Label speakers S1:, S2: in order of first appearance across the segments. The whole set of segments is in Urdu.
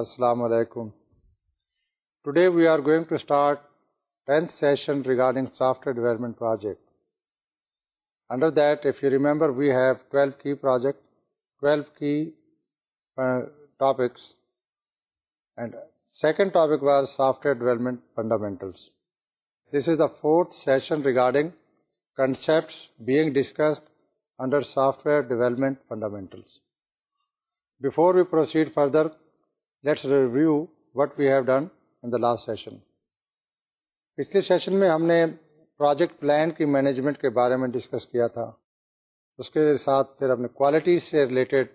S1: Assalamu alaikum. Today we are going to start 10th session regarding software development project. Under that, if you remember, we have 12 key projects, 12 key uh, topics, and second topic was software development fundamentals. This is the 4th session regarding concepts being discussed under software development fundamentals. Before we proceed further, let's review what we have done in the last session پچھلے سیشن میں ہم نے پروجیکٹ پلان کی مینجمنٹ کے بارے میں ڈسکس کیا تھا اس کے ساتھ پھر ہم نے کوالٹی سے ریلیٹڈ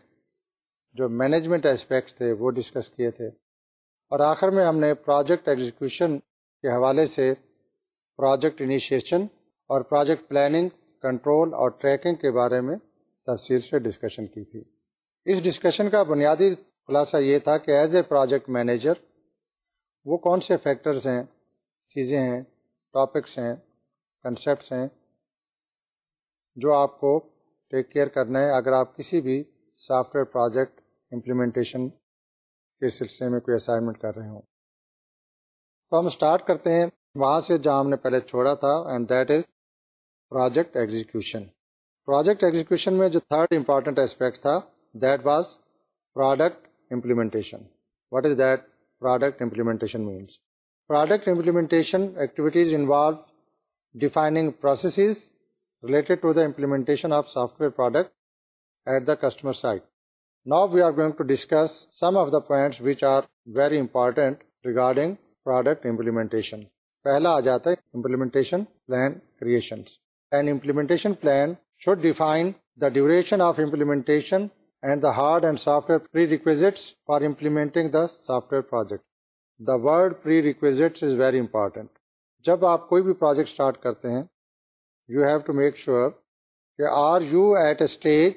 S1: جو مینجمنٹ اسپیکٹس تھے وہ ڈسکس کیے تھے اور آخر میں ہم نے پروجیکٹ ایگزیکیوشن کے حوالے سے پروجیکٹ انیشیشن اور پروجیکٹ پلاننگ کنٹرول اور ٹریکنگ کے بارے میں تفصیل سے ڈسکشن کی تھی اس ڈسکشن کا بنیادی خلاصہ یہ تھا کہ ایز اے پروجیکٹ مینیجر وہ کون سے فیکٹرز ہیں چیزیں ہیں ٹاپکس ہیں کنسیپٹس ہیں جو آپ کو ٹیک کیئر کرنا ہے اگر آپ کسی بھی سافٹ ویئر پروجیکٹ امپلیمنٹیشن کے سلسلے میں کوئی اسائنمنٹ کر رہے ہوں تو ہم اسٹارٹ کرتے ہیں وہاں سے جہاں ہم نے پہلے چھوڑا تھا and that is project execution project execution میں جو تھرڈ امپارٹینٹ اسپیکٹ تھا دیٹ واز پروڈکٹ پہل آ جاتا ہے duration of implementation and the hard and software for the the project. Project the word is very important جب آپ کوئی بھی پروجیکٹ اسٹارٹ کرتے ہیں you have to make sure کہ are you at a stage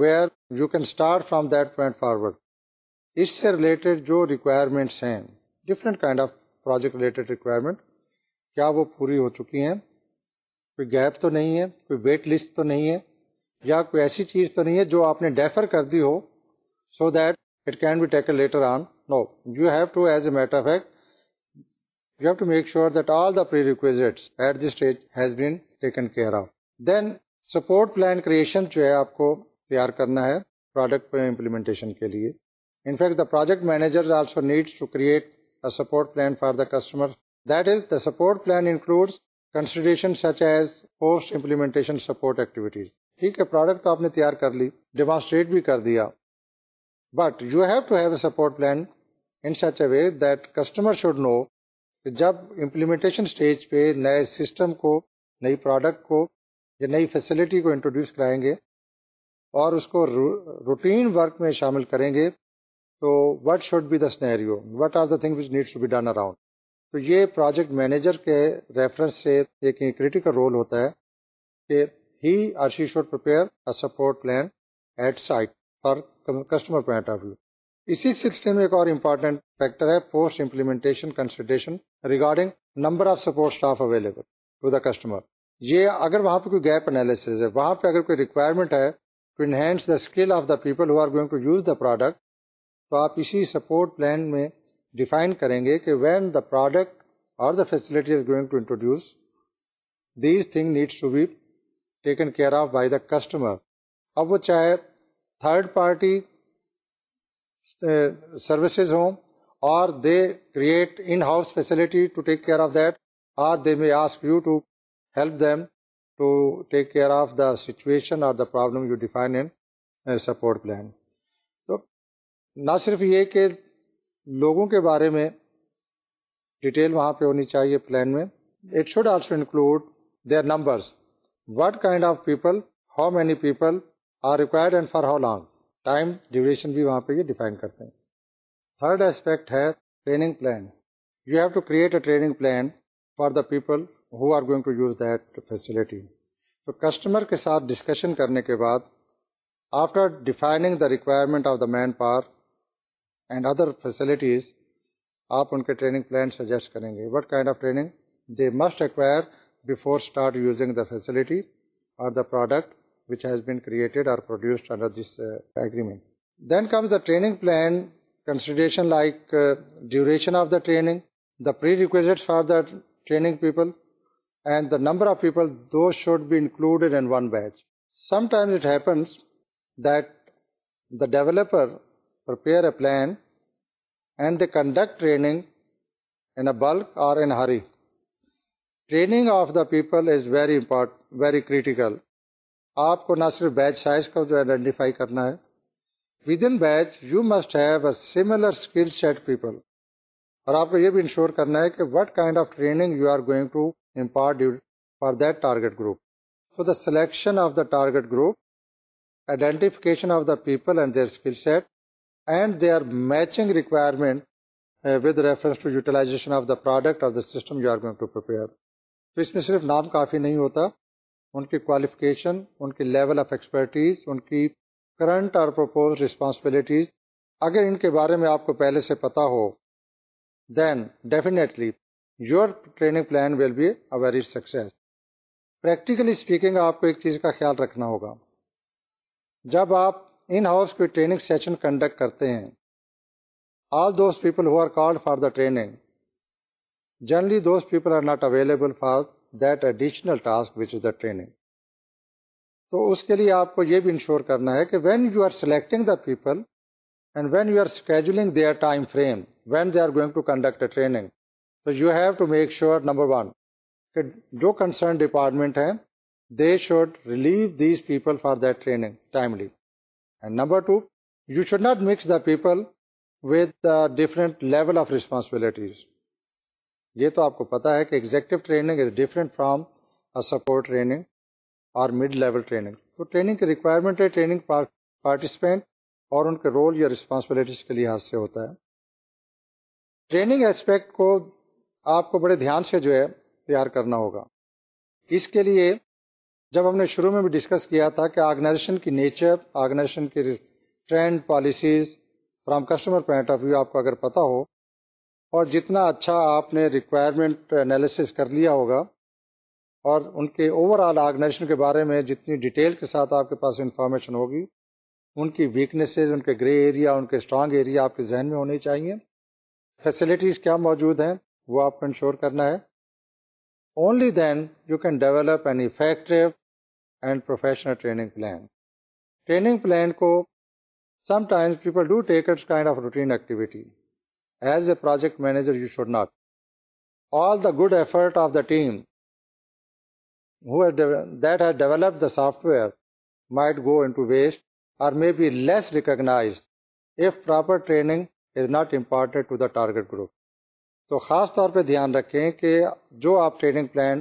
S1: where you can start from that point forward اس سے ریلیٹڈ جو ریکوائرمنٹس ہیں different kind of project related requirement کیا وہ پوری ہو چکی ہیں کوئی گیپ تو نہیں ہے کوئی ویٹ لسٹ تو نہیں ہے یا کوئی ایسی چیز تو نہیں ہے جو آپ نے ڈیفر کر دی ہو so that it can be taken later on no you have to as a matter fact you have to make sure that all the prerequisites at the stage has been taken care of then support plan creation جو ہے آپ کو تیار کرنا ہے پروڈکٹ امپلیمنٹیشن کے لیے in fact the project manager also needs to create a support plan for the customer that is the support plan includes consideration such as post implementation support activities ٹھیک ہے پروڈکٹ تو آپ نے تیار کر لی ڈیمانسٹریٹ بھی کر دیا but you have to have a support plan in such a way that customer should know کہ جب امپلیمنٹیشن اسٹیج پہ نئے سسٹم کو نئی پروڈکٹ کو یا نئی فیسلٹی کو انٹروڈیوس کرائیں گے اور اس کو روٹین ورک میں شامل کریں گے تو what should be the scenario what are the thing which needs to be done around تو یہ پروجیکٹ مینیجر کے ریفرنس سے ایک کریٹیکل رول ہوتا ہے کہ he or she should per support plan at site for customer point of view اسی سلسلے میں ایک اور امپورٹینٹ فیکٹر ہے post implementation consultation regarding number of support staff available to the customer یہ اگر وہاں پہ کوئی گیپ انالیس ہے وہاں پہ اگر کوئی ریکوائرمنٹ ہے to enhance the skill of the people who are going to use the product تو آپ اسی سپورٹ پلان میں ڈیفائن کریں گے کہ وین دا پروڈکٹ اور the facility is going to introduce these thing needs to be taken care of by the customer اب وہ چاہے تھرڈ پارٹی سروسز ہوں اور they create in house facility to take care of that or they may ask you to help them to take care of the situation اور the problem you define support plan تو نہ صرف یہ کہ لوگوں کے بارے میں ڈیٹیل وہاں پہ ہونی چاہیے پلان میں it should also include their numbers what kind of people how many people are required and for how long time duration بھی وہاں پہ یہ ڈیفائن کرتے ہیں تھرڈ اسپیکٹ ہے کسٹمر کے ساتھ ڈسکشن کرنے کے بعد after defining the requirement of the man power and other facilities آپ ان کے ٹریننگ پلان سجیسٹ کریں گے what kind of training they must ایک before start using the facility or the product which has been created or produced under this uh, agreement. Then comes the training plan, consideration like uh, duration of the training, the prerequisites for the training people, and the number of people, those should be included in one batch. Sometimes it happens that the developer prepare a plan and they conduct training in a bulk or in a hurry. Training of the people is very import very critical آپ کو نہ صرف بیچ سائز کو جو آئیڈینٹیفائی کرنا ہے within batch you must have a similar skill set people اور آپ کو یہ بھی انشور کرنا ہے کہ what kind of training you are going to impart for that target group for the selection of the target group identification of the people and their skill set and they are matching requirement with reference to utilization of the product of the system you are going to prepare تو اس میں صرف نام کافی نہیں ہوتا ان کی کوالیفکیشن ان کی لیول آف ایکسپرٹیز ان کی کرنٹ اور پرپوز رسپانسبلٹیز اگر ان کے بارے میں آپ کو پہلے سے پتا ہو then definitely your training plan will be a very success practically speaking آپ کو ایک چیز کا خیال رکھنا ہوگا جب آپ ان ہاؤس کوئی ٹریننگ سیشن کنڈکٹ کرتے ہیں all those people who are called for the training for additional training تو اس کے لیے آپ کو یہ بھی انشور کرنا ہے کہ when you are selecting the people and when you are scheduling their time frame when they are going to conduct a training تو you have to make sure number one کہ جو کنسرن ڈپارٹمنٹ ہیں they should relieve these people for that training timely and number two you should not mix the people with the different level of responsibilities یہ تو آپ کو پتا ہے کہ executive training is different from support training اور مڈ لیول ٹریننگ تو ٹریننگ کی ریکوائرمنٹ ہے ٹریننگ پارٹیسپینٹ اور ان کے رول یا رسپانسبلٹیز کے لحاظ سے ہوتا ہے ٹریننگ اسپیکٹ کو آپ کو بڑے دھیان سے جو ہے تیار کرنا ہوگا اس کے لیے جب ہم نے شروع میں بھی ڈسکس کیا تھا کہ آرگنائزیشن کی نیچر آرگنائزیشن کی trend policies from customer point of view آپ کو اگر پتہ ہو اور جتنا اچھا آپ نے ریکوائرمنٹ انالیسس کر لیا ہوگا اور ان کے اوور آل آرگنائزیشن کے بارے میں جتنی ڈیٹیل کے ساتھ آپ کے پاس انفارمیشن ہوگی ان کی ویکنیسز ان کے گرے ایریا ان کے اسٹرانگ ایریا آپ کے ذہن میں ہونے چاہیے فیسلٹیز کیا موجود ہیں وہ آپ کو انشور کرنا ہے only then you can develop an effective and professional training plan training plan کو some times people do take it's kind of routine activity as a project manager you should not all the good effort of the team that has develop the software might go into waste or may be less recognised if proper training is not important to the target group تو خاص طور پہ دھیان رکھیں کہ جو آپ ٹریننگ پلان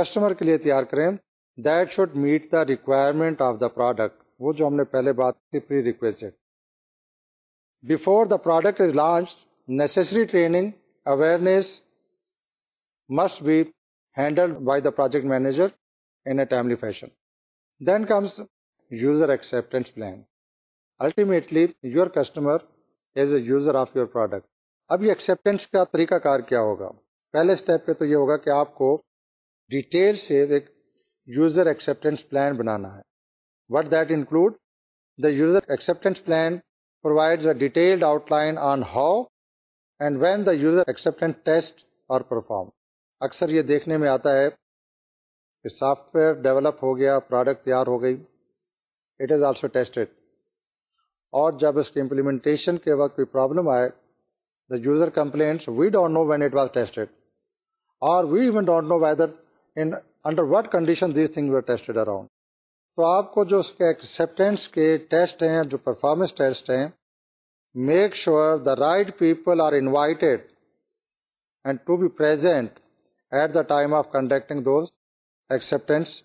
S1: کسٹمر کے لیے تیار کریں that should meet the requirement of the product وہ جو ہم نے پہلے بات کی pre request before the product is launch necessary training awareness must be handled by the project manager in a timely fashion then comes user acceptance plan ultimately your customer as a user of your product اب یہ ایکسیپٹینس کا طریقہ کار کیا ہوگا پہلے اسٹیپ پہ تو یہ ہوگا کہ آپ کو ڈیٹیل سے ایک یوزر ایکسیپٹینس پلان بنانا ہے what that include the user acceptance plan provides a detailed outline on how and when the user acceptance test are performed. اکثر یہ دیکھنے میں آتا ہے کہ سافٹ ویئر ڈیولپ ہو گیا پروڈکٹ تیار ہو گئی اٹ از آلسو ٹیسٹڈ اور جب اس کے امپلیمنٹیشن کے وقت کوئی پرابلم آئے the user complaints we don't know when it was tested اور we even don't know whether in under what condition these thing were tested around تو آپ کو جو اس کے ایکسپٹینس کے ٹیسٹ ہیں جو پرفارمنس ٹیسٹ ہیں make sure the right people are invited and to be at the time of conducting those acceptance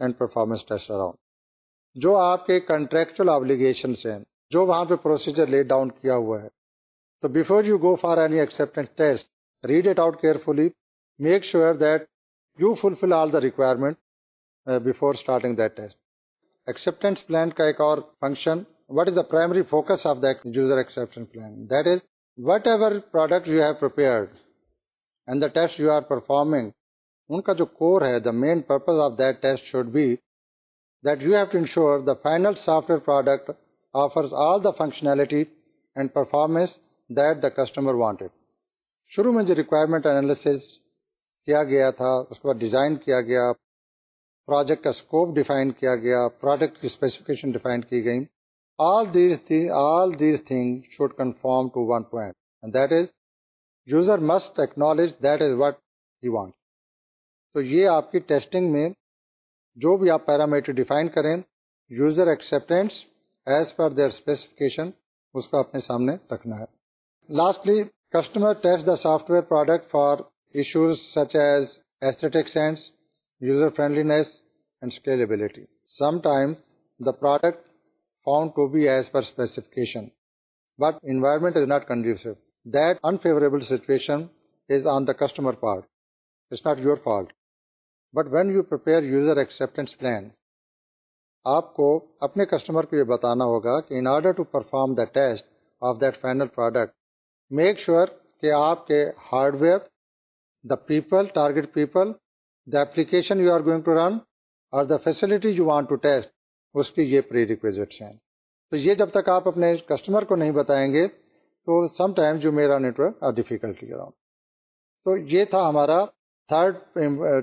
S1: جو آپ کے کنٹریکچل آبلیگیشنس ہیں جو وہاں پہ پروسیجر لے ڈاؤن کیا ہوا ہے تو before you go for any acceptance test read it out carefully make sure that you fulfil all the requirement before starting that test acceptance plan کا ایک اور function what is the primary focus of plan that is whatever product you you have and the test are performing ان کا جو کور ہے the main purpose of that test should be that you have to ensure the final software product offers all the the functionality and performance that customer wanted شروع میں جو ریکوائرمنٹ انالیسز کیا گیا تھا اس کے بعد ڈیزائن کیا گیا پروجیکٹ کا اسکوپ ڈیفائن کیا گیا پروڈکٹ کی اسپیسیفکیشن ڈیفائن کی گئی should conform to one point that is user must that is what want تو یہ آپ کی ٹیسٹنگ میں جو بھی آپ پیرامیٹر ڈیفائن کریں user acceptance as per their specification اس کو اپنے سامنے رکھنا ہے lastly customer test the software product for issues such as sense user friendliness and scalability. Some time the product found to be as per specification but environment is not conducive that unfavourable situation is on the customer part not not your fault but when you prepare user plan plan آپ کو اپنے کسٹمر کو یہ بتانا ہوگا کہ in order to perform the test of that final product make sure کہ آپ کے hard where the people target people you you are going to run اور facility you want to test اس کی یہ پری ریکویزٹس ہیں تو یہ جب تک آپ اپنے کسٹمر کو نہیں بتائیں گے تو سم ٹائم جو میرا نیٹورک ڈیفیکلٹی تو یہ تھا ہمارا تھرڈ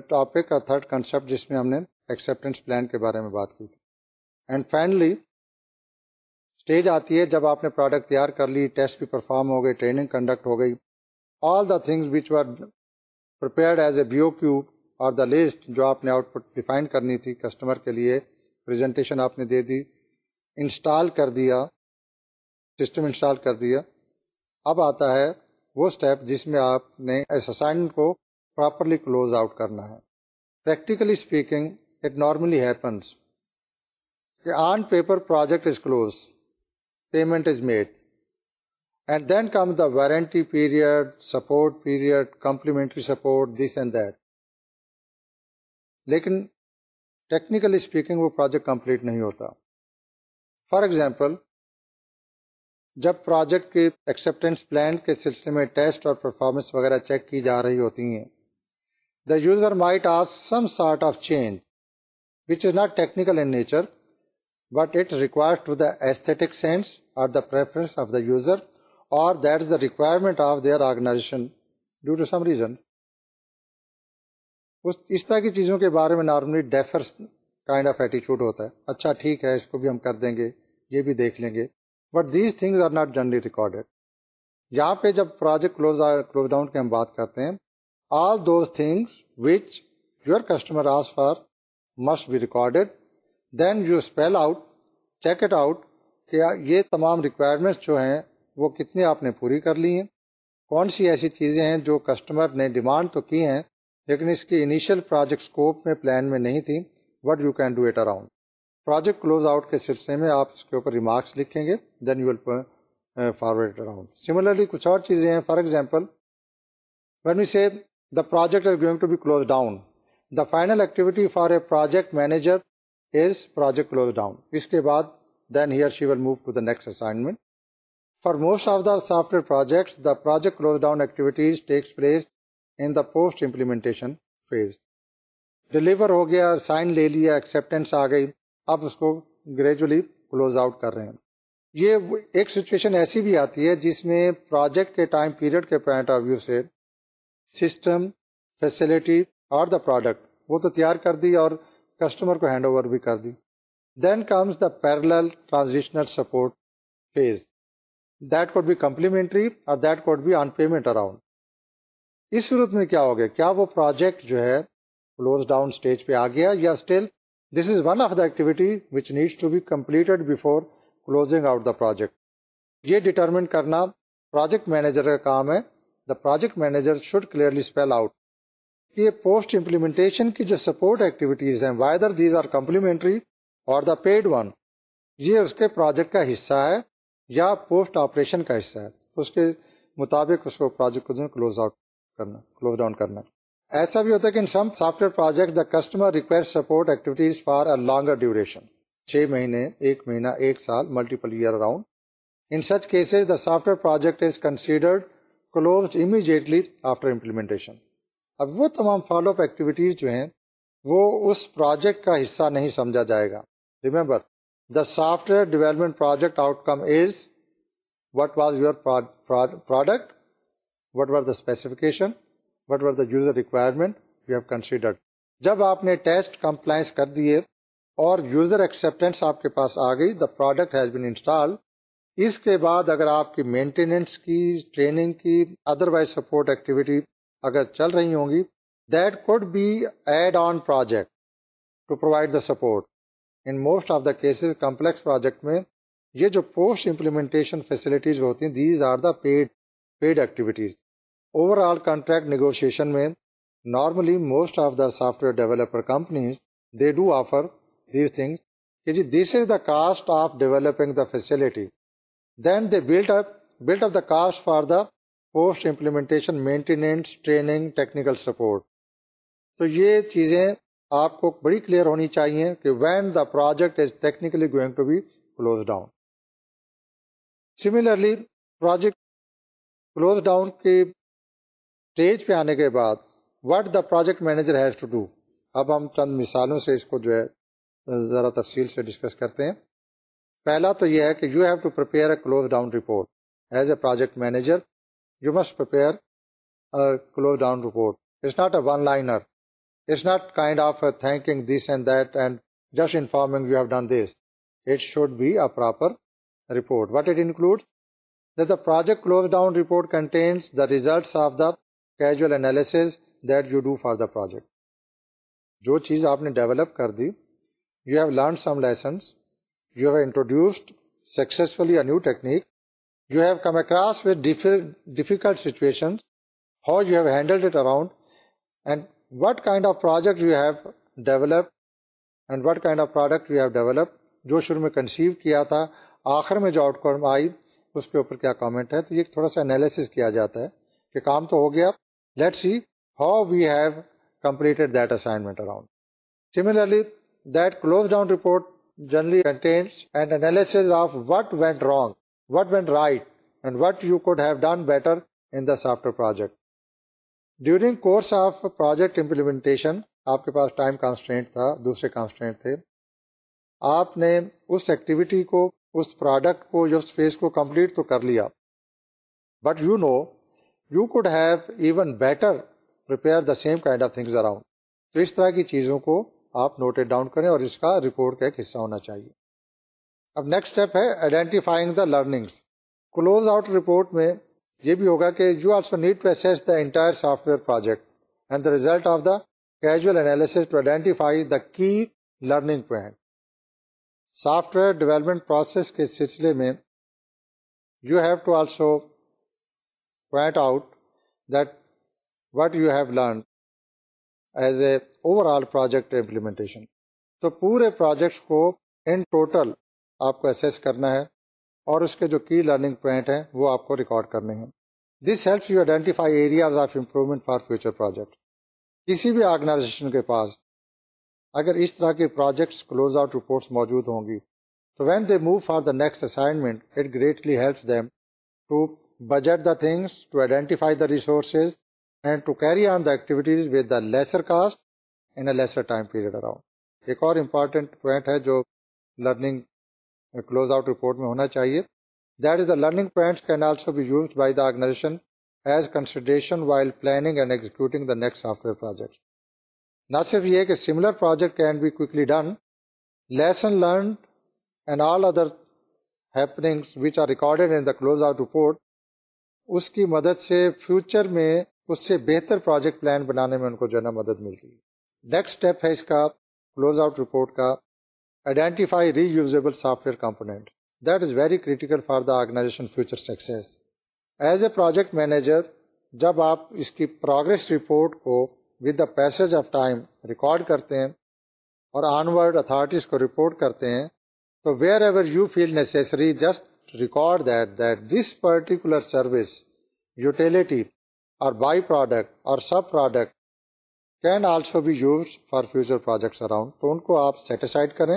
S1: ٹاپک اور تھرڈ کنسپٹ جس میں ہم نے ایکسیپٹینس پلان کے بارے میں بات کی تھی اینڈ فائنلی اسٹیج آتی ہے جب آپ نے پروڈکٹ تیار کر لی ٹیسٹ بھی پرفارم ہو گئے ٹریننگ کنڈکٹ ہو گئی all the things which prepared as a B O Q اور دا لسٹ جو آپ نے آؤٹ پٹ ڈیفائن کرنی تھی کسٹمر کے لیے پریزنٹیشن آپ نے دے دی انسٹال کر دیا سسٹم انسٹال کر دیا اب آتا ہے وہ اسٹیپ جس میں آپ نے اس اسائنمنٹ کو پراپرلی کلوز آؤٹ کرنا ہے practically speaking it normally happens کہ on paper project is close payment is made and then come the warranty period support period complementary support this and that لیکن ٹیکنیکلی اسپیکنگ وہ پروجیکٹ کمپلیٹ نہیں ہوتا فار ایگزامپل جب پروجیکٹ کے ایکسیپٹینس پلان کے سلسلے میں ٹیسٹ اور پرفارمنس وغیرہ چیک کی جا رہی ہوتی ہیں the user might ask some sort of change which is not technical in nature but it require to the aesthetic sense or preference of the user اور that is the requirement of their organization due to some reason اس اس طرح کی چیزوں کے بارے میں نارملی ڈیفرس کائنڈ آف ایٹیچیوڈ ہوتا ہے اچھا ٹھیک ہے اس کو بھی ہم کر دیں گے یہ بھی دیکھ لیں گے but these things are not generally recorded یہاں پہ جب پروجیکٹ کلوز کلوز ڈاؤن کی ہم بات کرتے ہیں all those things which your customer ask for must be recorded then you spell out check it out کہ یہ تمام ریکوائرمنٹس جو ہیں وہ کتنی آپ نے پوری کر لی ہیں کون سی ایسی چیزیں ہیں جو کسٹمر نے ڈیمانڈ تو کی ہیں لیکن اس کی انیشیل پروجیکٹ اسکوپ میں پلان میں نہیں تھی what you can do at around project close out کے سلسلے میں آپ اس کے اوپر ریمارکس لکھیں گے then you will forward around similarly کچھ اور چیزیں ہیں for example once the project is going to be close down the final activity for a project manager is project close down اس کے بعد then here she will move to the next assignment for most of the software project the project close down activities takes place in the post implementation phase deliver ہو گیا سائن لے لیا ایکسپٹینس آ گئی اب اس کو گریجولی کلوز آؤٹ کر رہے ہیں یہ ایک سچویشن ایسی بھی آتی ہے جس میں پروجیکٹ کے ٹائم پیریڈ کے پوائنٹ آف ویو سے سسٹم فیسلٹی اور دا پروڈکٹ وہ تو تیار کر دی اور کسٹمر کو ہینڈ اوور بھی کر دی then comes the parallel transitional support phase that code be complementary اور that code be on payment around اس صورت میں کیا ہو گیا کیا وہ پروجیکٹ جو ہے کلوز ڈاؤن اسٹیج پہ آ گیا یا still this is one of the activity which needs to be complete before closing out the project یہ ڈیٹرمنٹ کرنا پروجیکٹ مینیجر کا کام ہے the project manager should clearly spell out یہ پوسٹ امپلیمنٹیشن کی جو سپورٹ ایکٹیویٹیز ہیں وائدر دیز آر کمپلیمنٹری اور دا پیڈ ون یہ اس کے پروجیکٹ کا حصہ ہے یا پوسٹ آپریشن کا حصہ ہے اس کے مطابق اس کو پروجیکٹ کو کلوز آؤٹ کرنا کلوز ڈاؤن کرنا ایسا بھی ہوتا ہے کہ in some software project the customer request support activities for a longer duration چھ مہینے ایک مہینہ ایک سال multiple year around in such cases the software project is considered close immediately after implementation اب وہ تمام فالو اپ ایکٹیویٹیز جو ہیں وہ اس پروجیکٹ کا حصہ نہیں سمجھا جائے گا remember the software development project outcome is what was your product what are the specification what are the user requirement considered جب آپ نے ٹیسٹ کمپلائنس کر دیے اور یوزر ایکسپٹینس آپ کے پاس آ گئی the product has been install اس کے بعد اگر آپ کی مینٹیننس کی ٹریننگ کی ادر وائز سپورٹ ایکٹیویٹی اگر چل رہی ہوں گی that code be add on project to provide the support in most of the cases complex project میں یہ جو پوسٹ امپلیمنٹیشن فیسلٹیز ہوتی ہیں these are the paid paid activities overall contract negotiation میں normally most of the software developer companies they do offer these کہ جی this is the cost of developing the facility then they build up built up the cost for the post implementation maintenance training technical support تو یہ چیزیں آپ کو بڑی کلیئر ہونی چاہیے کہ when the project is technically going to be close down similarly project close down کے اسٹیج پہ آنے کے بعد what the project manager has to do اب ہم چند مثالوں سے اس کو جو ہے ذرا تفصیل سے ڈسکس کرتے ہیں پہلا تو یہ ہے کہ you have to a close down report as a project manager you must close down report it's not a one liner it's not kind of thinking this and that and just informing you have done this it should be a proper report what it include the project close down report contains the results of the casual analysis that you do for the project جو چیز آپ نے ڈیولپ کر دی you have learn some lessons you have introduced successfully a new technique you have come across with difficult situation how you have handled it around and what kind of project you have develop and what kind of product you have develop جو شروع میں کنسیو کیا تھا آخر میں جو آؤٹ کم آئی اس کے اوپر کیا کامنٹ ہے تو یہ تھوڑا سا انالیسس کیا جاتا ہے کہ کام تو ہو گیا project during course of project implementation آپ کے پاس ٹائم کانسٹینٹ تھا دوسرے کانسٹینٹ تھے آپ نے اس ایکٹیویٹی کو اس پروڈکٹ کو یا اس کو کمپلیٹ تو کر لیا but you know بیٹرپ same kind of thing around تو اس طرح کی چیزوں کو آپ نوٹڈ ڈاؤن کریں اور اس کا رپورٹ کا ایک حصہ ہونا چاہیے اب نیکسٹ اسٹیپ ہے identifying the learnings close out report میں یہ بھی ہوگا کہ you also need to نیڈیس the entire software project and the result of the کیجیل analysis to identify the key learning point software development process کے سلسلے میں یو ہیو ٹو آلسو تو پورے پروجیکٹس کو ان ٹوٹل آپ کو اسیس کرنا ہے اور اس کے جو کی لرننگ پوائنٹ ہیں وہ آپ کو ریکارڈ کرنے ہیں this helps you identify areas of improvement for future project کسی بھی آرگنائزیشن کے پاس اگر اس طرح کے پروجیکٹس کلوز آؤٹ رپورٹس موجود ہوں گی تو when they move for the next assignment it greatly helps them to budget the things to identify the resources and to carry on the activities اور امپارٹینٹ ہے جو لرننگ کلوز آؤٹ رپورٹ میں ہونا چاہیے that is the learning can also be used by the organisation as consideration while planning software project نہ صرف یہ کہ similar project can be quickly done lesson learned and happenings which are recorded in the close out report اس کی مدد سے فیوچر میں اس سے بہتر پروجیکٹ پلان بنانے میں ان کو جو ہے نا مدد ملتی ہے نیکسٹ اسٹیپ ہے اس کا کلوز آؤٹ رپورٹ کا identify reusable software component that is very critical for the organization future success as a project manager جب آپ اس کی پروگرس رپورٹ کو with the passage of time record کرتے ہیں اور آن ورڈ اتھارٹیز کو رپورٹ کرتے ہیں تو wherever you feel necessary just record that that this particular service utility اور بائی پروڈکٹ اور سب product can also be use for future projects around تو ان کو آپ سیٹیسفائڈ کریں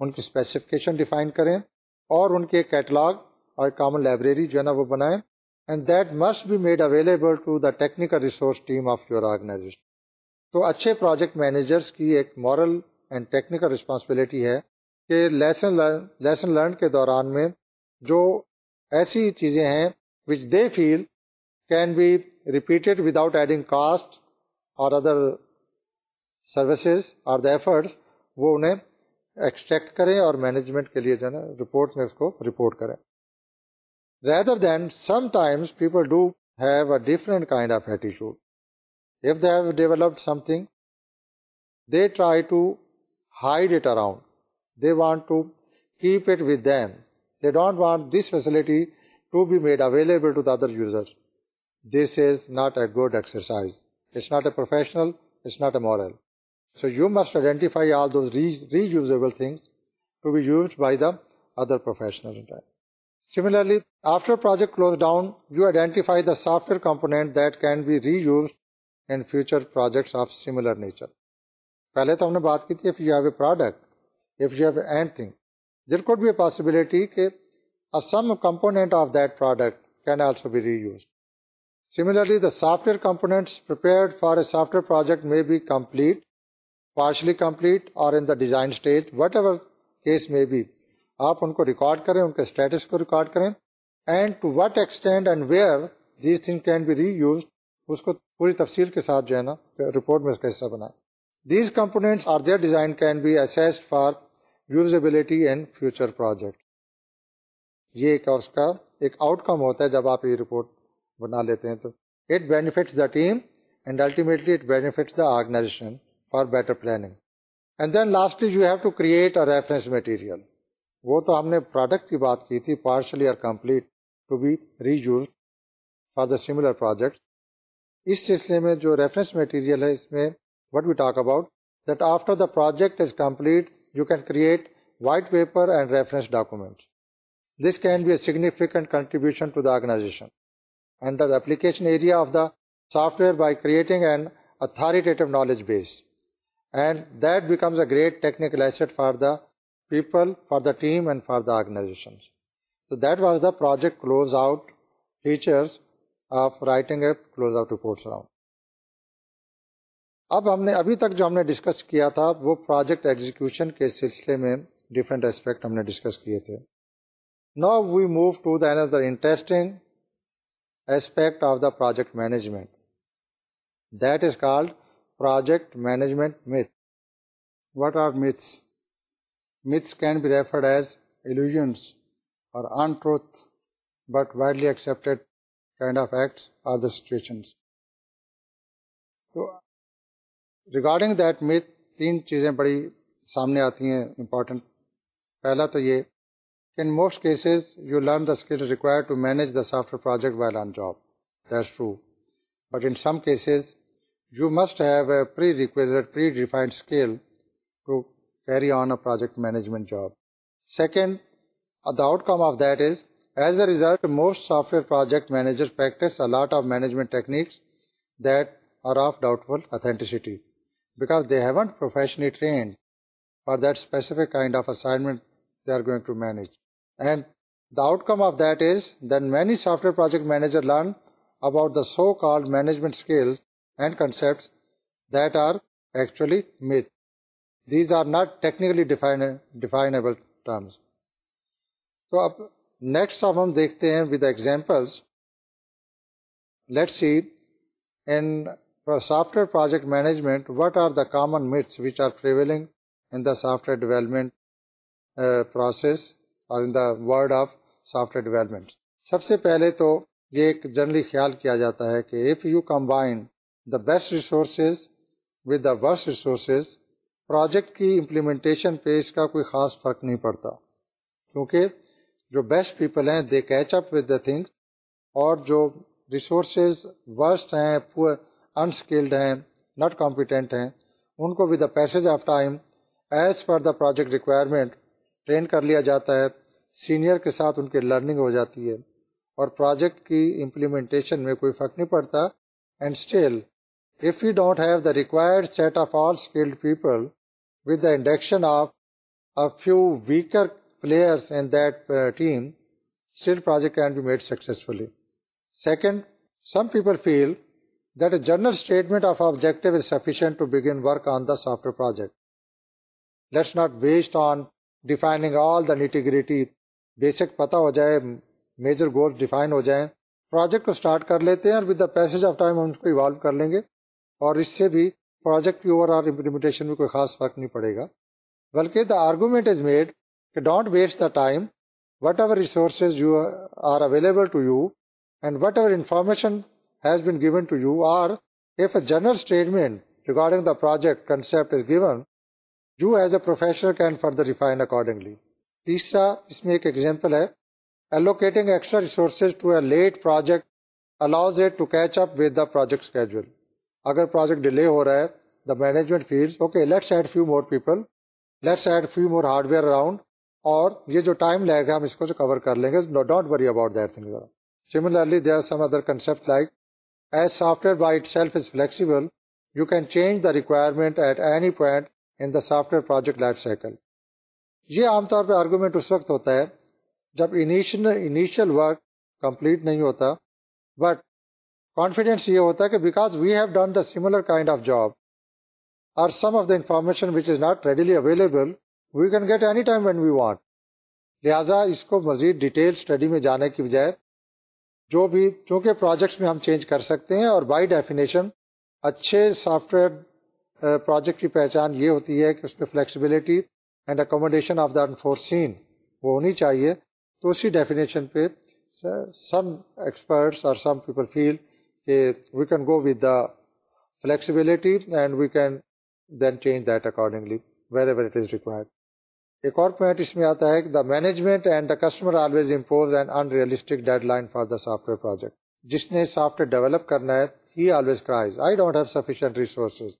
S1: ان کی اسپیسیفکیشن ڈیفائن کریں اور ان کے کیٹلاگ اور کامن لائبریری جو ہے نا وہ بنائیں and that must be made available to the technical resource team of your organization تو اچھے پروجیکٹ مینیجرس کی ایک مارل اینڈ ٹیکنیکل رسپانسبلٹی ہے کہ لیسن لرن کے دوران میں جو ایسی چیزیں ہیں which they feel can be repeated without adding cost اور ادر سروسز اور دا ایفرٹس وہ انہیں ایکسٹریکٹ کریں اور مینجمنٹ کے لیے جو ہے نا رپورٹ میں اس کو رپورٹ کریں rather than sometimes people do have a different kind of ایٹیچیوڈ if they have developed something they try to hide it around want to keep it with they don't want this facility to be made available project close down you identify the component that can be reuse in future projects of similar nature product if you have anything, there could be a possibility that some component of that product can also be reused. Similarly, the software components prepared for a software project may be complete, partially complete, or in the design stage, whatever case may be. آپ ان کو ریکارڈ کریں ان کے اسٹیٹس کو ریکارڈ کریں and to what extend and where these thing can be reuse اس کو پوری تفصیل کے ساتھ جو ہے نا رپورٹ میں اس کا حصہ بنائیں these components are their design can be assessed for usability and future project یہ ایک ایک اس کا آؤٹ کم ہوتا ہے جب آپ یہ رپورٹ بنا لیتے ہیں تو it benefits the team and ultimately it benefits the organization for better planning and then lastly you have to create a reference material وہ تو ہم نے پروڈکٹ کی بات کی تھی پارشلی اور complete to be reuse for the similar project اس سلسلے میں جو ریفرنس میٹیریل ہے اس میں what we talk about that after the project is complete you can create white paper and reference documents. This can be a significant contribution to the organization and the application area of the software by creating an authoritative knowledge base. And that becomes a great technical asset for the people, for the team, and for the organizations. So that was the project closeout features of writing a closeout reports round. اب ہم نے ابھی تک جو ہم نے ڈسکس کیا تھا وہ پروجیکٹ ایگزیکشن کے سلسلے میں ڈفرینٹ اسپیکٹ ہم نے ڈسکس کیے تھے نا we move to the another interesting aspect of the project management that is called project management myth what are myths myths can be referred as illusions اور untruth but widely accepted kind of acts or the situations تو ریگارڈنگ دیٹ میتھ تین چیزیں بڑی سامنے آتی ہیں امپورٹنٹ پہلا تو یہ کہ in most cases you learn the skill require to manage the software project while on job that's true but in some cases you must have a prerequisite predefined skill to carry on a project management job second the outcome of that is as a result most software project manager practice a lot of management techniques that are of doubtful authenticity so call management that are actualities are not technically definable تو اب نیکسٹ آپ ہم دیکھتے ہیں for software project management what are the common myths which are prevailing in the software development uh, process or in the world of software development سب سے پہلے تو یہ ایک جنرلی خیال کیا جاتا ہے کہ if you combine the best resources with the worst resources project کی امپلیمنٹیشن پہ اس کا کوئی خاص فرق نہیں پڑتا کیونکہ جو بیسٹ پیپل ہیں they catch up with the things اور جو ریسورسز ورسٹ ہیں انسکلڈ ہیں ناٹ کمپیٹنٹ ہیں ان کو with the pieces of time as per the project requirement train کر لیا جاتا ہے سینئر کے ساتھ ان کی لرننگ ہو جاتی ہے اور پروجیکٹ کی امپلیمنٹیشن میں کوئی فرق نہیں پڑتا and still if you don't have the people with the induction of weaker that team still project can be made successfully second some people feel that a general statement of object is sufficient on the software integrity ہو جائے میجر گولس ڈیفائن ہو جائیں پروجیکٹ کو اسٹارٹ کر لیتے ہیں اور with the pace of time evolve کر لیں گے اور اس سے بھی پروجیکٹ کی اوور آل امپلیمنٹیشن میں کوئی خاص فرق نہیں پڑے گا بلکہ دا آرگومنٹ از میڈ کہ don't waste the time whatever resources you are available information general statement regarding the project given you as a accordingly تیسرا اس میں ایک ایگزامپل ہے project the management field okay let's add few more people let's add few more hardware around اور یہ جو ٹائم لے گا ہم اس کو جو کور کر لیں گے don't worry about that thing similarly they are some other concept like as software by self flexible you can change the requirement at any point in the سا پروجیکٹ لائف سائیکل یہ عام طور پہ آرگومنٹ اس وقت ہوتا ہے جب انیشیل ورک کمپلیٹ نہیں ہوتا بٹ کانفیڈینس یہ ہوتا ہے کہ because we have done the similar kind of job some of the information which is not readily available we can get any time when we want لہٰذا اس کو مزید ڈیٹیل اسٹڈی میں جانے کی بجائے جو بھی چونکہ پروجیکٹس میں ہم چینج کر سکتے ہیں اور بائی ڈیفینیشن اچھے سافٹ ویئر پروجیکٹ کی پہچان یہ ہوتی ہے کہ اس میں flexibility and accommodation of the unforeseen وہ ہونی چاہیے تو اسی ڈیفینیشن پہ سم ایکسپرٹس اور سم پیپل فیل کہ we can go with the flexibility and we can then change that accordingly very it is required ایک اور پوائنٹ اس میں آتا ہے کہ the management and the customer always impose and unrealistic deadline for the software project جس نے سافٹ ویئر ڈیولپ کرنا ہے ہی always cries I don't have sufficient resources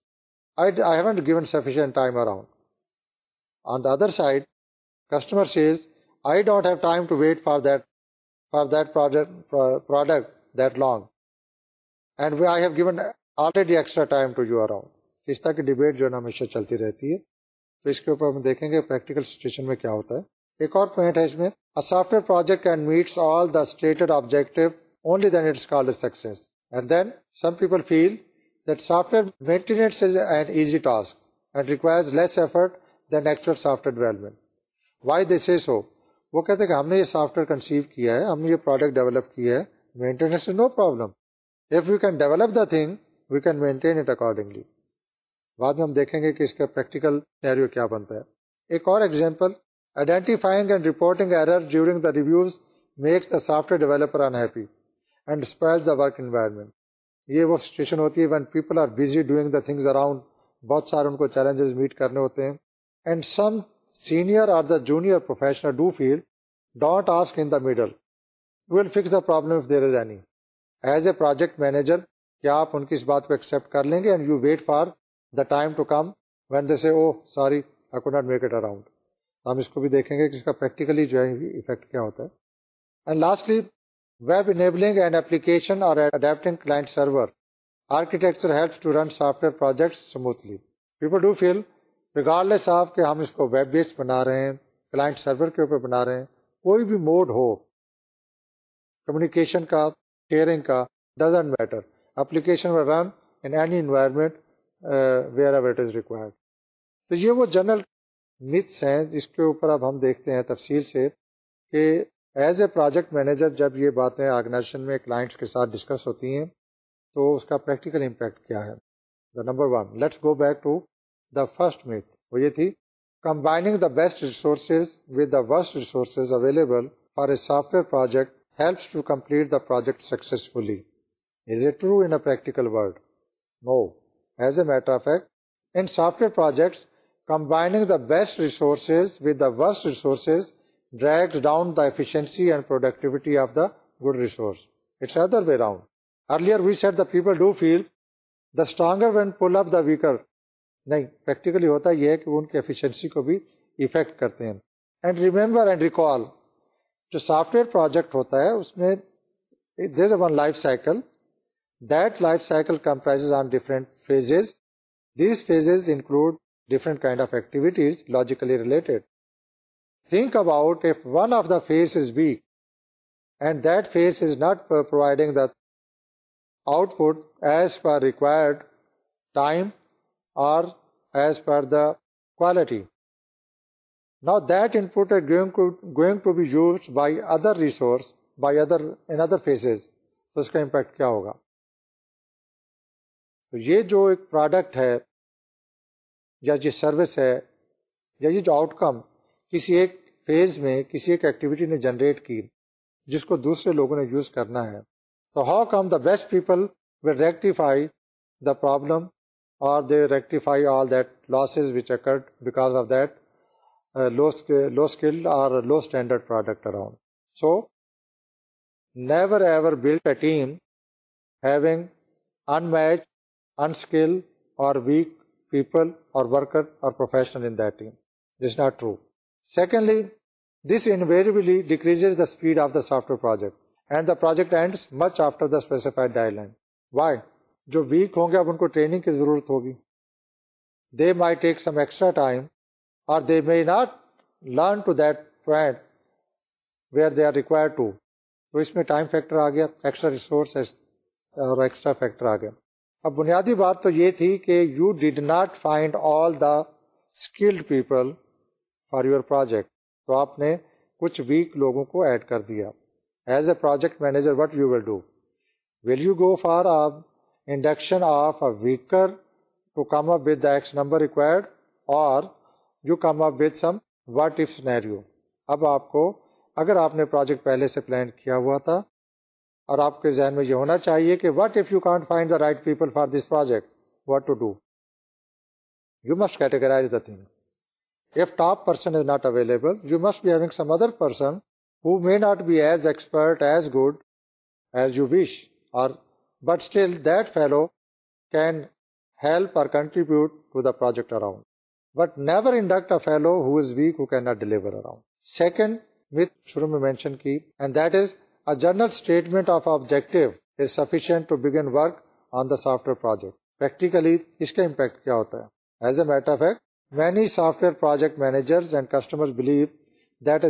S1: given sufficient time around on the other side customer says I don't have time to wait for that for that product that long and I have given already extra time to you around اس طرح کی ڈبیٹ جو ہے نا ہمیشہ چلتی رہتی ہے تو اس کے اوپر ہم دیکھیں گے پریکٹیکل سچویشن میں کیا ہوتا ہے ایک اور پوائنٹ ہے اس میں software project can meets all the stated objective only then it's call success and then some people feel that software maintenance is an easy task and requires less effort than actual software development why this is so وہ کہتے ہیں کہ ہم نے یہ سافٹ ویئر کنسیو کیا ہے ہم نے یہ پروڈکٹ ڈیولپ کیا ہے maintenance is no problem if you can develop the thing we can maintain it accordingly بعد میں ہم دیکھیں گے کہ اس کا پریکٹیکل سیریو کیا بنتا ہے ایک اور example identifying and reporting error during the reviews makes the software developer unhappy and spoils the work environment یہ وہ سچویشن ہوتی ہے when people are busy doing the things around بہت سارے ان کو چیلنجز میٹ کرنے ہوتے ہیں and some senior are the junior professional do feel don't ask in the middle will fix the problem if there is any as a project manager کیا آپ ان کی اس بات کو ایکسیپٹ کر لیں گے and you wait for the time to come when they say oh sorry I could not make it around ہم اس کو بھی دیکھیں گے کہ اس کا پریکٹیکلی جو ہے افیکٹ کیا ہوتا ہے and lastly web enabling and application اور adapting client server architecture helps to run software project smoothly people do feel regardless of کہ ہم اس کو ویب بیس بنا رہے ہیں کلائنٹ سرور کے اوپر بنا رہے ہیں کوئی بھی موڈ ہو کمیونیکیشن کا شیئرنگ کا doesn't matter application run in any environment wherever it is required تو یہ وہ جنرل متس ہیں جس کے اوپر اب ہم دیکھتے ہیں تفصیل سے کہ ایز اے پروجیکٹ مینیجر جب یہ باتیں آرگنائزیشن میں کلائنٹس کے ساتھ ڈسکس ہوتی ہیں تو اس کا پریکٹیکل امپیکٹ کیا ہے the number one let's go back to the first myth یہ تھی combining the best resources with the worst resources available for a software project helps to complete the project successfully is a true in a practical no matter project combining earlier we set the people do feel the stronger when pull up the weaker نہیں پریکٹیکلی ہوتا یہ ہے کہ وہ ان کی ایفیشنسی کو بھی افیکٹ کرتے ہیں اینڈ اینڈ ریمبر ریکال جو سافٹ ویئر پروجیکٹ ہوتا ہے اس میں there one life cycle phase is weak and that phase is not providing the output as per required time or as per the quality نا that input going to be use by other resource by other in other phases تو اس کا امپیکٹ کیا ہوگا تو یہ جو ایک پروڈکٹ ہے یا یہ سروس ہے یا یہ جو آؤٹ کم کسی ایک فیز میں کسی ایک ایکٹیویٹی نے جنریٹ کی جس کو دوسرے لوگوں نے یوز کرنا ہے تو how come the best people will rectify the problem or they rectify all that losses which occurred because of that low skill or low standard product around so never ever build a team having unmatched unskilled or weak people or worker or professional in that team this not true secondly this invariably decrease the speed of the software project and the project ends much after the specified deadline why جو ویک ہوں گے اب ان کو ٹریننگ کی ضرورت ہوگی they may take some extra time اور they may not learn to that point where they are require to تو اس میں ٹائم فیکٹر آ گیا ایکسٹرا ایکسٹرا ریسورس اور فیکٹر آ گیا اب بنیادی بات تو یہ تھی کہ you did not find all the skilled people for your project تو آپ نے کچھ ویک لوگوں کو ایڈ کر دیا as a project manager what you will do will you go for induction of a weaker to come up with X number required or you come up with some what scenario اب آپ کو اگر آپ نے پروجیکٹ پہلے سے پلان کیا ہوا تھا اور آپ کے ذہن میں یہ ہونا چاہیے کہ what if you can't find the right people for this project what to do you must categorize the thing top person is not available you must be having some other person who may not be as expert as good as you wish اور but still that fellow can help اور contribute to the project around but never induct a fellow who is weak who can not deliver around second شروع میں مینشن کی and that is general statement of object is sufficient begin work on the software as a matter project manager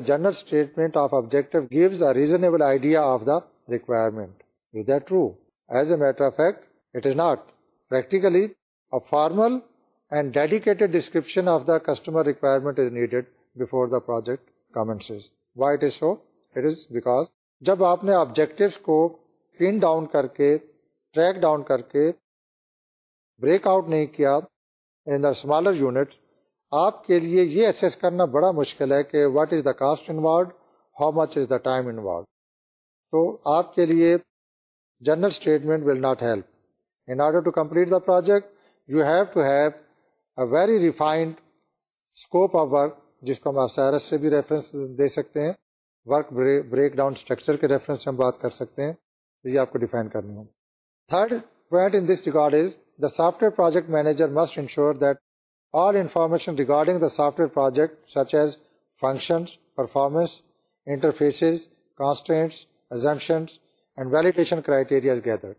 S1: general statement of object gives a reasonable idea of the requirement there as a matter of fact it is not practically formal and dedicated description of the customer requirement needed before جب آپ نے آبجیکٹوس کو پن ڈاؤن کر کے ٹریک ڈاؤن کر کے بریک آؤٹ نہیں کیا ان دا اسمالر یونٹ آپ کے لیے یہ ایسس کرنا بڑا مشکل ہے کہ what is the cost involved how much is the time involved تو آپ کے لیے general statement will not help in order to complete the project you have to have a very refined scope of work جس کو ہم آسائرس سے بھی ریفرنس دے سکتے ہیں ورک بریک ڈاؤن اسٹرکچر کے ریفرنس سے ہم بات کر سکتے ہیں تو یہ آپ کو ڈیفائن کرنی ہوگی third point in this record is the software project manager must ensure that all information regarding the software project such as function performance interfaces constants assumptions and validation criteria gathered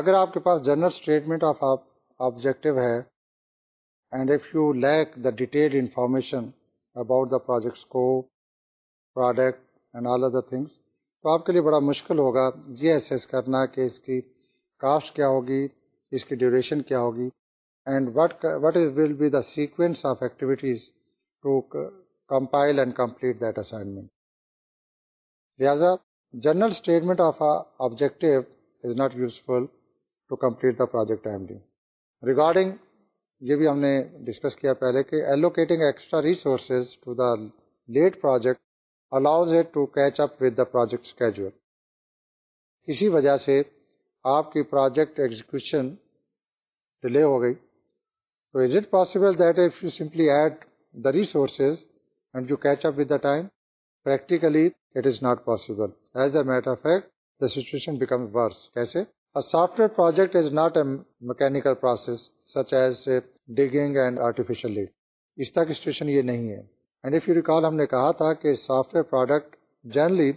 S1: اگر آپ کے پاس جنرل اسٹیٹمنٹ آف آبجیکٹو ہے and if you lack the detail information about the project کو اینڈ آل ادر تھنگس تو آپ کے لیے بڑا مشکل ہوگا یہ ایسیس کرنا کہ اس کی کاسٹ کیا ہوگی اس کی ڈیوریشن کیا ہوگی and what what will be the sequence of activities to compile and complete that assignment لہٰذا general statement of objective is not useful to complete the project regarding یہ بھی ہم نے ڈسکس کیا پہلے کہ allocating extra resources to the late project allows it to catch up with the project schedule. وجہ سے آپ کی پروجیکٹ ایگزیکشن ڈیلے ہو گئی تو is is is it it possible possible that you you simply add the the the resources and catch up with time practically not not as a a matter fact situation become worse کیسے software project mechanical process such as digging and اس طرح کی سچویشن یہ نہیں ہے اینڈ ایف یو ریکال ہم نے کہا تھا کہ software product generally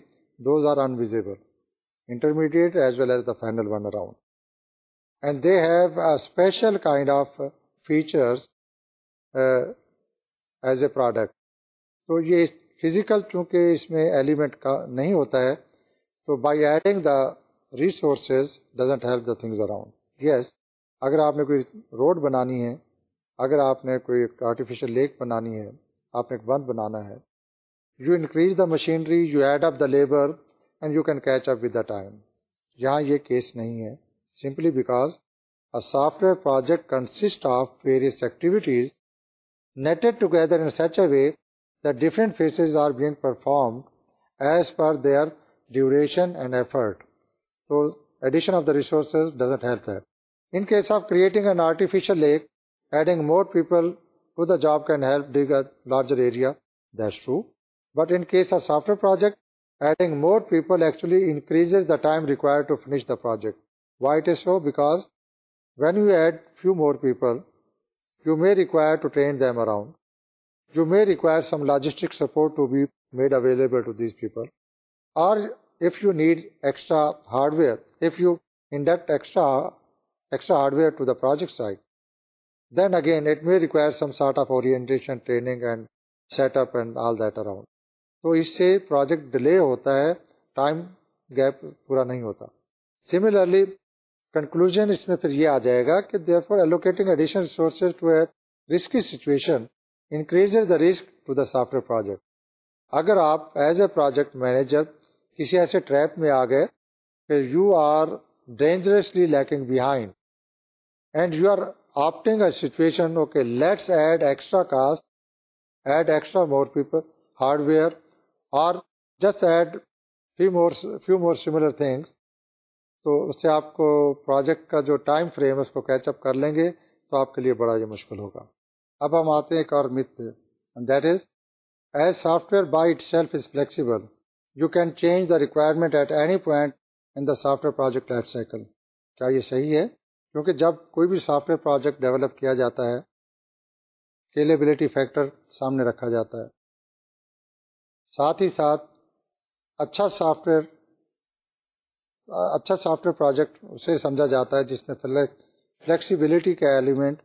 S1: those are invisible intermediate as well as the final one around and they have special kind of features as a product تو یہ فزیکل چونکہ اس میں ایلیمنٹ کا نہیں ہوتا ہے تو by adding the resources doesn't help the things around yes اگر آپ نے کوئی روڈ بنانی ہے اگر آپ نے کوئی آرٹیفیشل لیک بنانی ہے آپ نے ایک بند بنانا ہے you increase the machinery you add up the labour and you can catch up with the time یہاں یہ کیس نہیں ہے simply because software project consist of various activities knitted together in such a way the different phases are being perform as per their duration and effort تو addition of the resources doesn't help that in case of creating an artificial leak adding more people to the job can help dig a larger area. That's true. But in case of software project, adding more people actually increases the time required to finish the project. Why it is so? Because when you add few more people, you may require to train them around. You may require some logistic support to be made available to these people. Or if you need extra hardware, if you induct extra hardware to the project site, then again it may recruit of over تو اس سے پروجیکٹ ڈیلے ہوتا ہے ٹائم گیپ پورا نہیں ہوتا سیملرلی کنکلوژ یہ آ جائے گا کہ therefore allocating increase the risk to the where project اگر آپ ایز اے پروجیکٹ مینیجر کسی ایسے ٹریپ میں آ گئے you are dangerously lacking behind and you are opting a situation okay, let's add extra cost add extra more people hardware اور just add more, more few more similar things تو اس سے آپ کو پروجیکٹ کا جو ٹائم فریم ہے اس کو کیچ اپ کر لیں گے تو آپ کے لیے بڑا یہ مشکل ہوگا اب ہم آتے ہیں ایک اور مت پہ that is as software by itself is flexible you can change the requirement at any point in the software project life cycle کیا یہ صحیح ہے کیونکہ جب کوئی بھی سافٹ ویئر پروجیکٹ ڈیولپ کیا جاتا ہے اسکیلیبلٹی فیکٹر سامنے رکھا جاتا ہے ساتھ ہی ساتھ اچھا سافٹ ویئر اچھا سافٹ ویئر پروجیکٹ اسے سمجھا جاتا ہے جس میں فلیکسیبلٹی کا element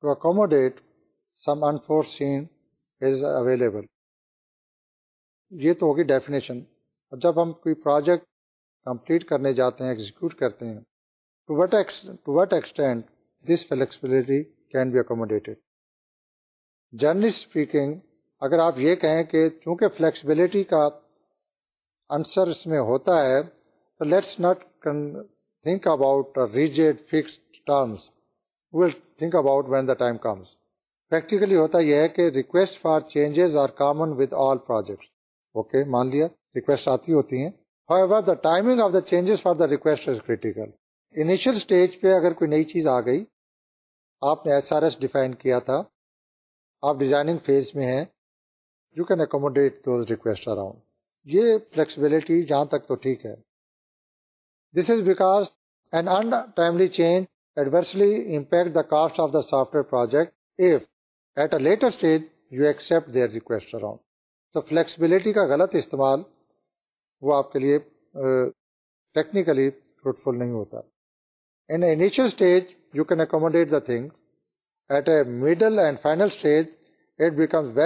S1: to accommodate some unforeseen is available یہ تو ہوگی ڈیفینیشن اور جب ہم کوئی پروجیکٹ کمپلیٹ کرنے جاتے ہیں ایگزیکیوٹ کرتے ہیں what what extent this flexibility can be accommodated Generally speaking اگر آپ یہ کہیں کہ چونکہ فلیکسیبلٹی کا اس میں ہوتا ہے تو let's not think about rigid fix terms will think about when the time comes practically ہوتا یہ ہے کہ request for changes are common with all projects okay مان لیا ریکویسٹ آتی ہوتی ہیں however the timing of the changes for the request is critical initial stage پہ اگر کوئی نئی چیز آ گئی آپ نے ایس آر ایس ڈیفائن کیا تھا آپ ڈیزائننگ فیز میں ہیں you can accommodate request around یہ فلیکسیبلٹی جہاں تک تو ٹھیک ہے this is because an untimely change adversely impact the cost of the software project if at a later stage you their request around تو فلیکسیبلٹی کا غلط استعمال وہ آپ کے لیے ٹیکنیکلی uh, فروٹفل نہیں ہوتا N a stage you can accommodating final soft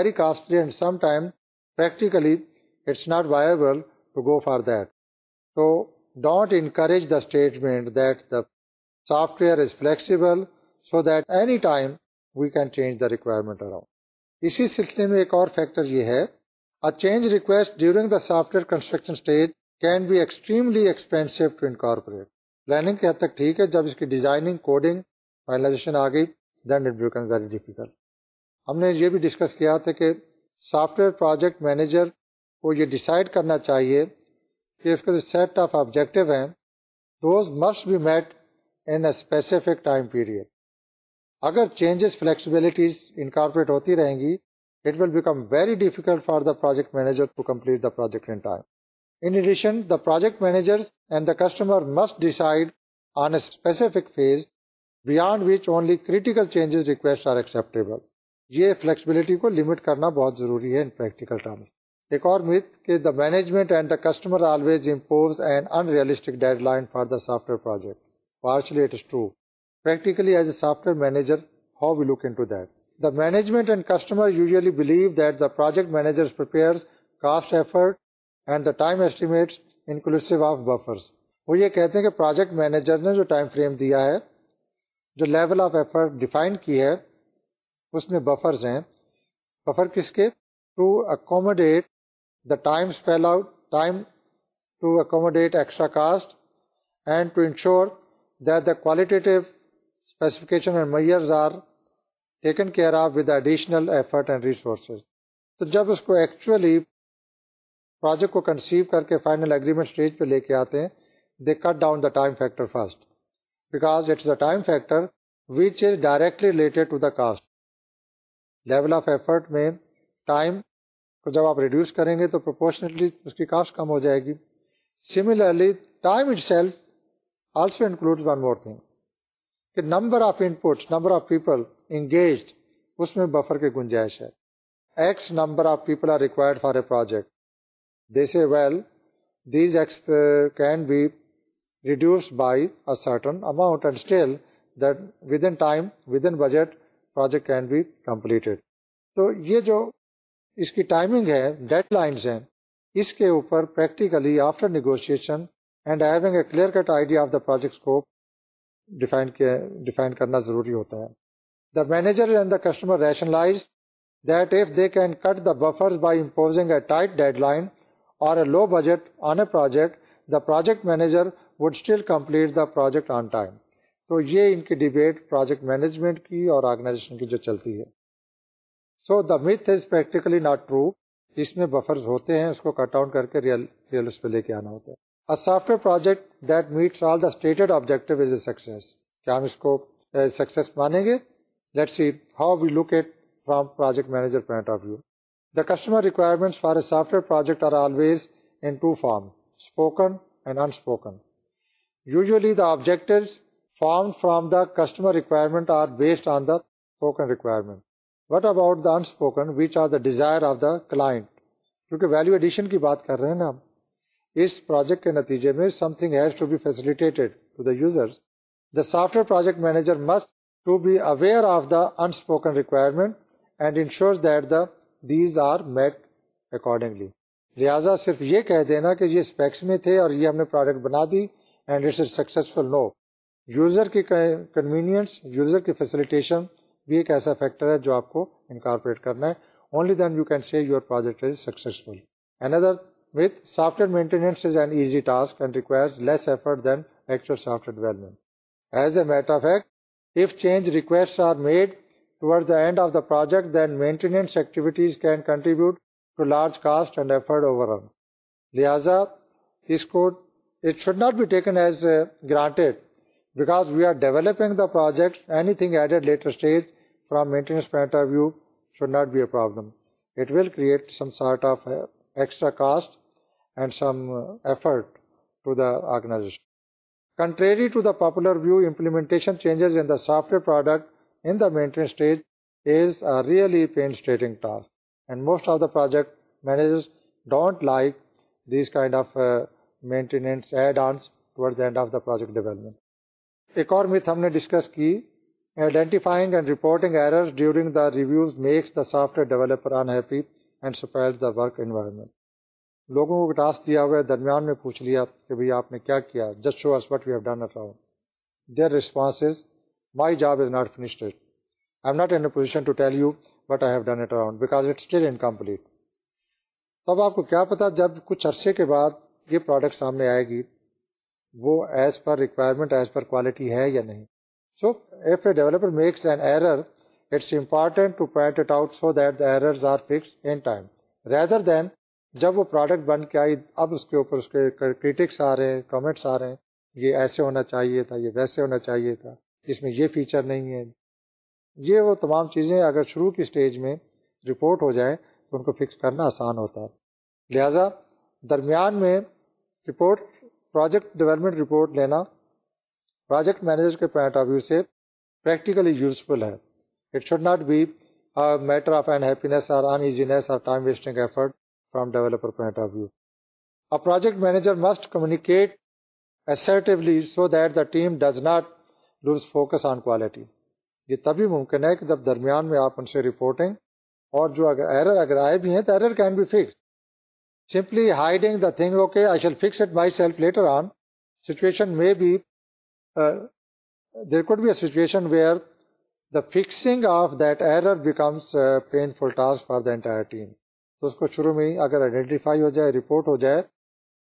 S1: where is flexible so that any time we can change the requirement اسی سلسلے میں ایک اور فیکٹر یہ ہے سافٹ ویئر کنسٹرکشن پلاننگ حد تک ٹھیک ہے جب اس کی ڈیزائننگ کوڈنگ فائنلائزیشن آ گئی then it become very difficult ہم نے یہ بھی ڈسکس کیا تھا کہ سافٹ ویئر پروجیکٹ مینیجر کو یہ ڈیسائڈ کرنا چاہیے کہ اس کا جو سیٹ آف آبجیکٹو ہیں those must be met in a specific time period اگر چینجز فلیکسیبلٹیز انکارپوریٹ ہوتی رہیں گی it will become very difficult for the project manager to complete the project in time In addition, the project managers and the customer must decide on a specific phase beyond which only critical changes requests are acceptable. یہ فلیکسیبلٹی کو لمٹ کرنا بہت ضروری ہے ان پریکٹیکل ٹرمز ایک اور مت کہ the management and the customer always impose and unrealistic deadline for the software project partially it is true practically as a software manager how we look into that the management and customer usually believe that the project manager prepare cost effort and the time inclusive of buffers وہ یہ کہتے ہیں کہ پروجیکٹ مینیجر نے جو ٹائم فریم دیا ہے جو لیول آف ایفرٹ ڈیفائن کی ہے اس میں بفرز ہیں بفر کس کے to to to accommodate accommodate the the time time spill out extra cost and and and ensure that specification measures are taken care of with additional effort resources تو جب اس کو ایکچولی پروجیکٹ کو کنسیو کر کے فائنل اگریمنٹ اسٹیج پہ لے کے آتے ہیں they cut down the time factor fast because it's the time factor which is directly related to the cost level of effort میں ٹائم کو جب آپ ریڈیوس کریں گے تو پروپورشنٹلی اس کی کاسٹ کم ہو جائے گی similarly time itself also include one more thing کہ number of input number of people engaged اس میں بفر کی گنجائش ہے X number of people are required for a project they say well these ایکسپ کین بی ریڈیوس بائی بائیٹن amount and still budget project can be complete تو یہ جو اس کی ٹائمنگ ہے ڈیڈ لائن ہیں اس کے اوپر practically after negotiation and having a clear cut idea of the project کو ڈیفائن کرنا ضروری ہوتا ہے the manager and the customer rationalise that if they can cut the buffers by imposing a tight deadline or a low budget on a project, the project manager would still complete the project on time. تو یہ ان کی ڈیبیٹ پروجیکٹ مینجمنٹ کی اور آرگنائزیشن کی جو چلتی ہے so the myth is practically not true اس میں بفرز ہوتے ہیں اس کو کٹ آؤٹ کر کے ریئل ریئلس پہ لے کے آنا ہوتا ہے software project that meets all the stated objective is a success کیا ہم اس کو سکسیز eh, مانیں گے let see how we look at from project manager point of view the customer requirement for a software project are always in two form kind unspoken exact form from the customer requirement on the requirement what about the unspoken which are the desire of the client کیونکہ ویلو ایڈیشن کی بات کر رہے ہیں نا ہم اس پروجیکٹ کے نتیجے میں something has to be facilitated to the user the software project manager must be aware of the unspoken requirement and ensure the these are met accordingly لہٰذا صرف یہ کہہ دینا کہ یہ اسپیکس میں تھے اور یہ ہم نے پروڈکٹ بنا دی and it's successful no user کی کنوینئنس یوزر کی فیسلٹیشن بھی ایک ایسا فیکٹر ہے جو آپ کو انکارپوریٹ کرنا ہے only then you can see your project is successful اندر with software maintenance is an easy task and requires less effort than actual software development as a matter of fact if change request are made سٹ and some ایفرٹر we've implements in the software product in the maintenance stage is a really painstaking task and most of the project managers don't like these kind of uh, maintenance add-ons towards the end of the project development. ایک اور میتھ ہم نے ڈسکس کی identifying and reporting errors during the reviews makes the software developer unhappy and spoil the work environment لوگوں کو ٹاسک دیا ہوا ہے درمیان میں پوچھ لیا کہ بھائی آپ نے کیا کیا just show us what we have done it round their responses my job not finished I am not in position complete تب آپ کو کیا پتا جب کچھ عرصے کے بعد یہ پروڈکٹ سامنے آئے گی وہ as per requirement as per quality ہے یا نہیں so if a important makes an error it's important point the out so that the fix rather than جب وہ پروڈکٹ بن کے آئی اب اس کے اوپر اس کے کریٹکس آ رہے ہیں کمنٹس آ رہے ہیں یہ ایسے ہونا چاہیے تھا یہ ویسے ہونا چاہیے تھا اس میں یہ فیچر نہیں ہے یہ وہ تمام چیزیں اگر شروع کی سٹیج میں رپورٹ ہو جائے تو ان کو فکس کرنا آسان ہوتا ہے لہٰذا درمیان میں رپورٹ پروجیکٹ ڈیولپمنٹ رپورٹ لینا پروجیکٹ مینیجر کے پوائنٹ آف ویو سے پریکٹیکلی یوزفل ہے it should not be matter of expense اور time wasting effort from developer point of view a project manager must assertively so that the team does not lose focus on quality یہ تبھی ممکن ہے کہ جب درمیان میں آپ ان سے رپورٹنگ اور جو اگر ایرر اگر آئے بھی ہیں تو error can be fix simply hiding where the fixing of that error becomes pain full task for the entire team تو اس کو شروع میں ہی اگر آئیڈینٹیفائی ہو جائے رپورٹ ہو جائے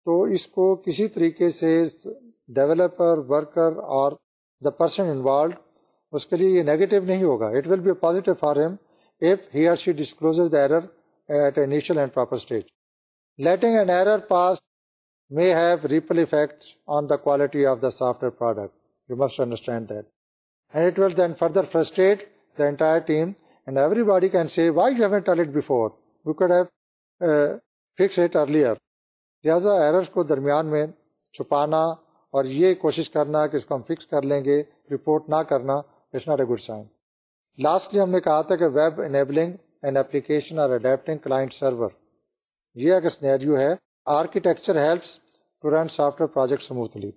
S1: تو اس کو کسی طریقے سے ڈیولپر ورکر اور انوالوڈ اس کے لیے یہ نیگیٹو نہیں ہوگا it will be for him he or she disclose the error error at and proper stage letting an pass لہٰذا درمیان میں چھپانا اور یہ کوشش کرنا کہ اس کو ہم فکس کر لیں گے رپورٹ نہ کرنا it's not a good sign lastly ہم نے کہا تھا کہ ویب انیبلنگ اینڈ اپلیکیشن اور اڈیپٹنگ کلائنٹ سرور یہ ایک سنیریو ہے architecture helps to run software project smoothly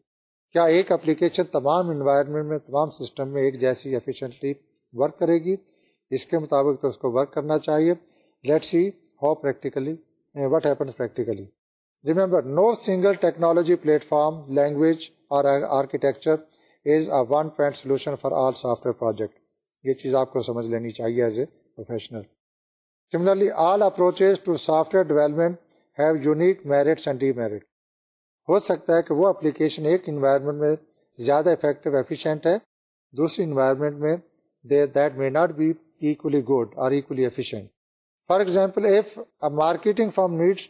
S1: کیا ایک اپلیکیشن تمام انوائرمنٹ میں تمام سسٹم میں ایک جیسی ایفیشینٹلی ورک کرے گی اس کے مطابق تو اس کو ورک کرنا چاہیے let see how practically what happens practically remember no single technology platform language اور architecture is a a one point solution for all all soft software ware project یہ چیز آپ کو سمجھ لینی چاہیے as professional similarly to development have unique merits and demerit ہو سکتا ہے کہ وہ اپلیکیشن ایک انوائرمنٹ میں زیادہ افیکٹو ایفیشینٹ ہے دوسری انوائرمنٹ میں that may not be equally good اور equally efficient for example if marketing firm needs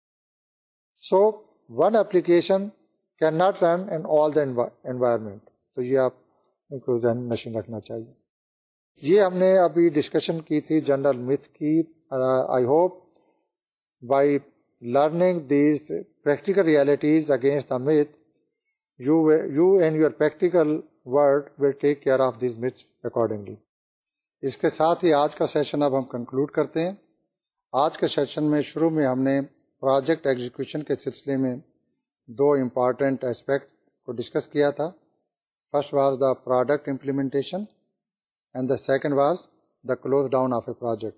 S1: so one application can not run in all the environment تو یہ آپ کو ذہن نشین رکھنا چاہیے یہ جی، ہم نے ابھی ڈسکشن کی تھی جنرل متھ کی I hope by learning these practical realities against the myth you you and your practical world will take care of these myth accordingly اس کے ساتھ ہی آج کا سیشن اب ہم کنکلوڈ کرتے ہیں آج کے سیشن میں شروع میں ہم نے پروجیکٹ ایگزیکیوشن کے سلسلے میں دو امپارٹینٹ اسپیکٹ کو ڈسکس کیا تھا first was the product implementation and the second was the close down of a project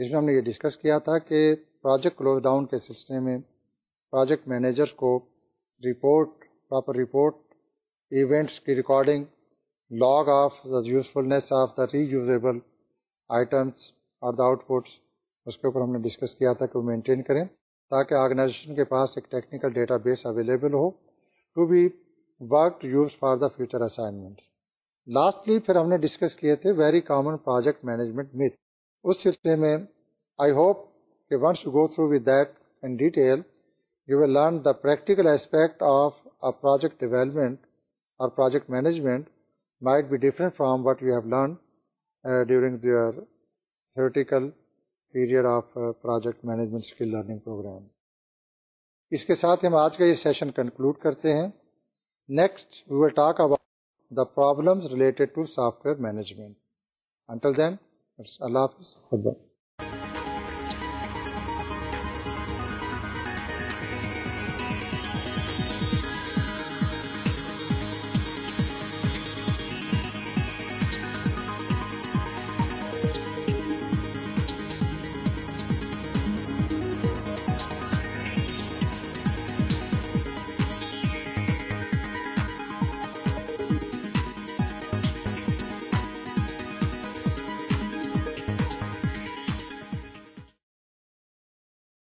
S1: اس میں ہم نے یہ ڈسکس کیا تھا کہ پروجیکٹ کلوز ڈاؤن کے سلسلے میں پروجیکٹ مینیجرس کو رپورٹ پراپر رپورٹ ایونٹس کی recording log of the usefulness of the reusable items اور دا آؤٹ پٹس اس کے اوپر ہم نے ڈسکس کیا تھا کہ وہ مینٹین کریں تاکہ آرگنائزیشن کے پاس ایک ٹیکنیکل ڈیٹا بیس اویلیبل ہو to be work use for the future assignment lastly پھر ہم نے ڈسکس کیے تھے very common project management myth اس سلسلے میں آئی ہوپ کہ once go through that in detail you will learn the practical aspect of project development اور project management might be from what you have learn during their theoretical period of project management skill learning programme اس کے ساتھ ہم آج کا یہ سیشن کنکلوڈ کرتے ہیں next we will talk about the problems related to software management until then اللہ حافظ خدا